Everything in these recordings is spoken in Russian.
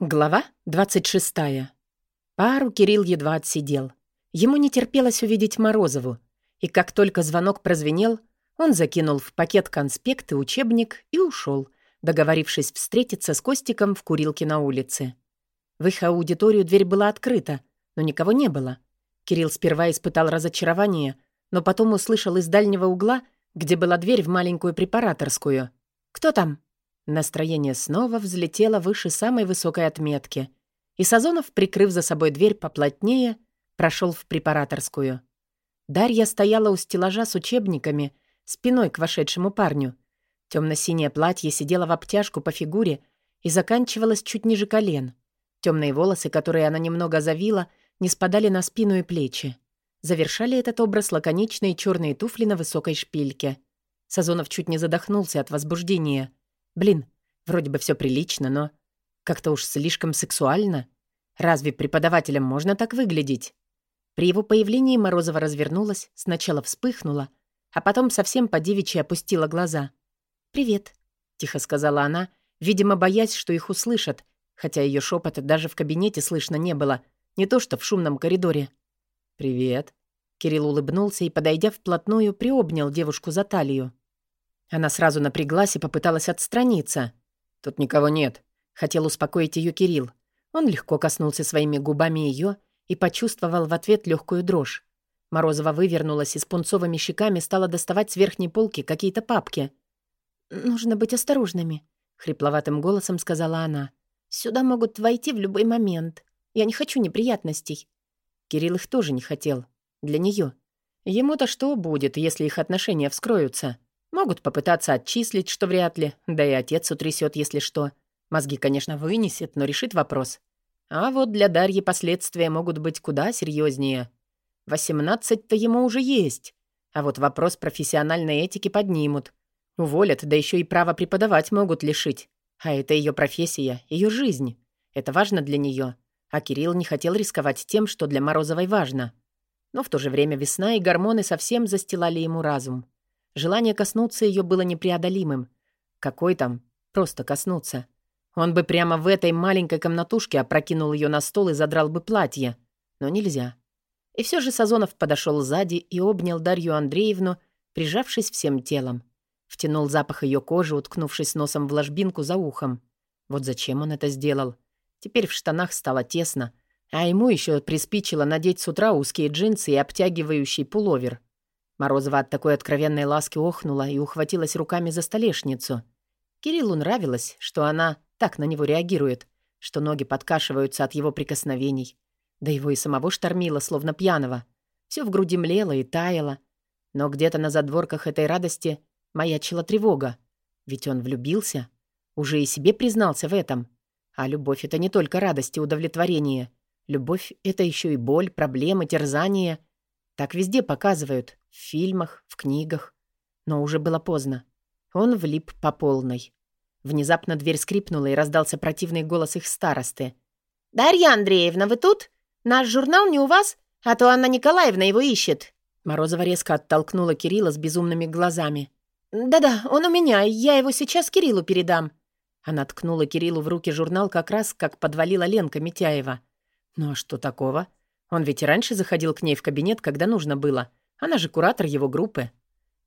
Глава 26. Пару Кирилл едва отсидел. Ему не терпелось увидеть Морозову. И как только звонок прозвенел, он закинул в пакет конспект и учебник и ушел, договорившись встретиться с Костиком в курилке на улице. В их аудиторию дверь была открыта, но никого не было. Кирилл сперва испытал разочарование, но потом услышал из дальнего угла, где была дверь в маленькую препараторскую. «Кто там?» Настроение снова взлетело выше самой высокой отметки, и Сазонов, прикрыв за собой дверь поплотнее, прошел в препараторскую. Дарья стояла у стеллажа с учебниками, спиной к вошедшему парню. Темно-синее платье сидело в обтяжку по фигуре и заканчивалось чуть ниже колен. Темные волосы, которые она немного завила, не спадали на спину и плечи. Завершали этот образ лаконичные черные туфли на высокой шпильке. Сазонов чуть не задохнулся от возбуждения — Блин, вроде бы все прилично, но как-то уж слишком сексуально. Разве преподавателям можно так выглядеть? При его появлении Морозова развернулась, сначала вспыхнула, а потом совсем по девичьи опустила глаза. «Привет», — тихо сказала она, видимо, боясь, что их услышат, хотя ее шепот даже в кабинете слышно не было, не то что в шумном коридоре. «Привет», — Кирилл улыбнулся и, подойдя вплотную, приобнял девушку за талию. Она сразу напряглась и попыталась отстраниться. «Тут никого нет», — хотел успокоить ее Кирилл. Он легко коснулся своими губами ее и почувствовал в ответ легкую дрожь. Морозова вывернулась и с пунцовыми щеками стала доставать с верхней полки какие-то папки. «Нужно быть осторожными», — хрипловатым голосом сказала она. «Сюда могут войти в любой момент. Я не хочу неприятностей». Кирилл их тоже не хотел. Для нее. Ему-то что будет, если их отношения вскроются? Могут попытаться отчислить, что вряд ли, да и отец утрясет, если что. Мозги, конечно, вынесет, но решит вопрос. А вот для Дарьи последствия могут быть куда серьезнее. Восемнадцать-то ему уже есть. А вот вопрос профессиональной этики поднимут. Уволят, да еще и право преподавать могут лишить. А это ее профессия, ее жизнь. Это важно для нее. А Кирилл не хотел рисковать тем, что для Морозовой важно. Но в то же время весна и гормоны совсем застилали ему разум. Желание коснуться ее было непреодолимым. Какой там? Просто коснуться. Он бы прямо в этой маленькой комнатушке опрокинул ее на стол и задрал бы платье. Но нельзя. И все же Сазонов подошел сзади и обнял Дарью Андреевну, прижавшись всем телом. Втянул запах ее кожи, уткнувшись носом в ложбинку за ухом. Вот зачем он это сделал? Теперь в штанах стало тесно, а ему еще приспичило надеть с утра узкие джинсы и обтягивающий пуловер — Морозова от такой откровенной ласки охнула и ухватилась руками за столешницу. Кириллу нравилось, что она так на него реагирует, что ноги подкашиваются от его прикосновений. Да его и самого штормило, словно пьяного. Все в груди млело и таяло. Но где-то на задворках этой радости маячила тревога. Ведь он влюбился. Уже и себе признался в этом. А любовь — это не только радость и удовлетворение. Любовь — это еще и боль, проблемы, терзания. Так везде показывают. В фильмах, в книгах. Но уже было поздно. Он влип по полной. Внезапно дверь скрипнула, и раздался противный голос их старосты. «Дарья Андреевна, вы тут? Наш журнал не у вас? А то Анна Николаевна его ищет». Морозова резко оттолкнула Кирилла с безумными глазами. «Да-да, он у меня, я его сейчас Кириллу передам». Она ткнула Кириллу в руки журнал как раз, как подвалила Ленка Митяева. «Ну а что такого? Он ведь и раньше заходил к ней в кабинет, когда нужно было. Она же куратор его группы.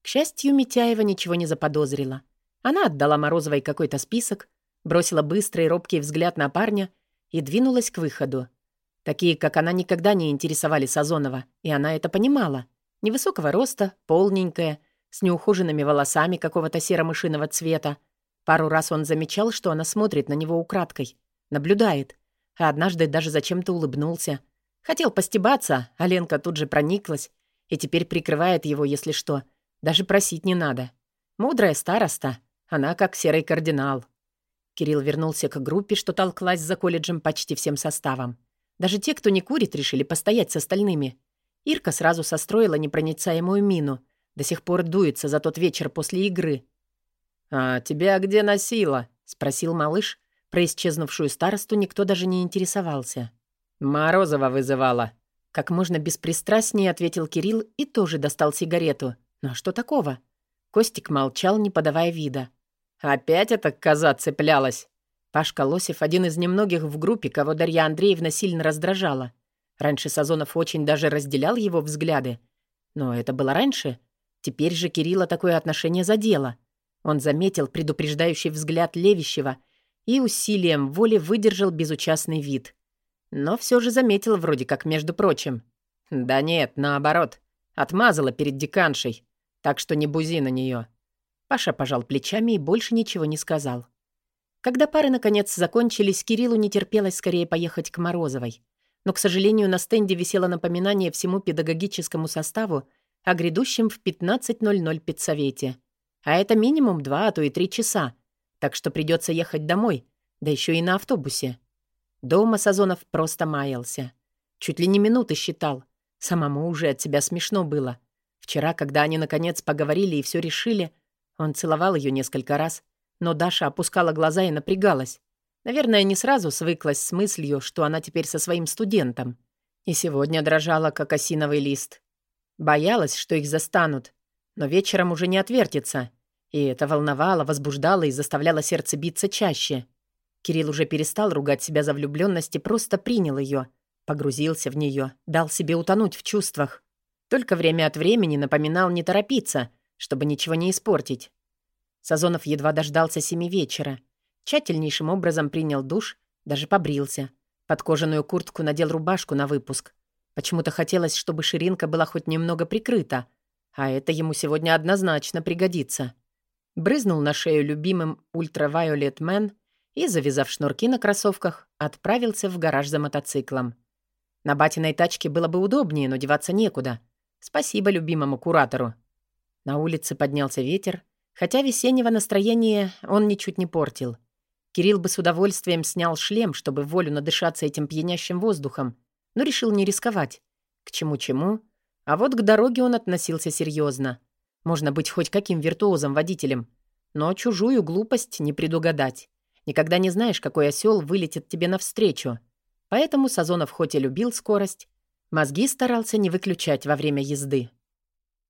К счастью, Митяева ничего не заподозрила. Она отдала Морозовой какой-то список, бросила быстрый робкий взгляд на парня и двинулась к выходу. Такие, как она, никогда не интересовали Сазонова, и она это понимала. Невысокого роста, полненькая, с неухоженными волосами какого-то серо-мышиного цвета. Пару раз он замечал, что она смотрит на него украдкой, наблюдает, а однажды даже зачем-то улыбнулся. Хотел постебаться, а Ленка тут же прониклась и теперь прикрывает его, если что. Даже просить не надо. Мудрая староста. Она как серый кардинал. Кирилл вернулся к группе, что толклась за колледжем почти всем составом. Даже те, кто не курит, решили постоять с остальными. Ирка сразу состроила непроницаемую мину. До сих пор дуется за тот вечер после игры. «А тебя где носила?» — спросил малыш. Про исчезнувшую старосту никто даже не интересовался. «Морозова вызывала», как можно беспристрастнее ответил Кирилл и тоже достал сигарету. Ну а что такого? Костик молчал, не подавая вида. «Опять эта коза цеплялась?» Пашка Лосев один из немногих в группе, кого Дарья Андреевна сильно раздражала. Раньше Сазонов очень даже разделял его взгляды. Но это было раньше. Теперь же Кирилла такое отношение задело. Он заметил предупреждающий взгляд Левищева и усилием воли выдержал безучастный вид. Но все же заметил вроде как, между прочим. «Да нет, наоборот. Отмазала перед деканшей. Так что не бузи на нее. Паша пожал плечами и больше ничего не сказал. Когда пары наконец закончились, Кириллу не терпелось скорее поехать к Морозовой. Но, к сожалению, на стенде висело напоминание всему педагогическому составу о грядущем в 15.00 педсовете. А это минимум два, а то и три часа. Так что придется ехать домой, да еще и на автобусе. Дома Сазонов просто маялся. Чуть ли не минуты считал. Самому уже от себя смешно было. Вчера, когда они наконец поговорили и все решили, он целовал ее несколько раз, но Даша опускала глаза и напрягалась. Наверное, не сразу свыклась с мыслью, что она теперь со своим студентом. И сегодня дрожала, как осиновый лист. Боялась, что их застанут. Но вечером уже не отвертится. И это волновало, возбуждало и заставляло сердце биться чаще. Кирилл уже перестал ругать себя за влюбленность и просто принял ее, погрузился в нее, дал себе утонуть в чувствах. Только время от времени напоминал не торопиться, чтобы ничего не испортить. Сазонов едва дождался семи вечера. Тщательнейшим образом принял душ, даже побрился. Под кожаную куртку надел рубашку на выпуск. Почему-то хотелось, чтобы ширинка была хоть немного прикрыта, а это ему сегодня однозначно пригодится. Брызнул на шею любимым ультравайолет мэн и, завязав шнурки на кроссовках, отправился в гараж за мотоциклом. На батиной тачке было бы удобнее, но деваться некуда. Спасибо любимому куратору. На улице поднялся ветер, хотя весеннего настроения он ничуть не портил. Кирилл бы с удовольствием снял шлем, чтобы волю надышаться этим пьянящим воздухом, но решил не рисковать. К чему-чему, а вот к дороге он относился серьезно. Можно быть хоть каким виртуозом-водителем, но чужую глупость не предугадать. Никогда не знаешь, какой осел вылетит тебе навстречу. Поэтому Сазонов хоть и любил скорость, мозги старался не выключать во время езды.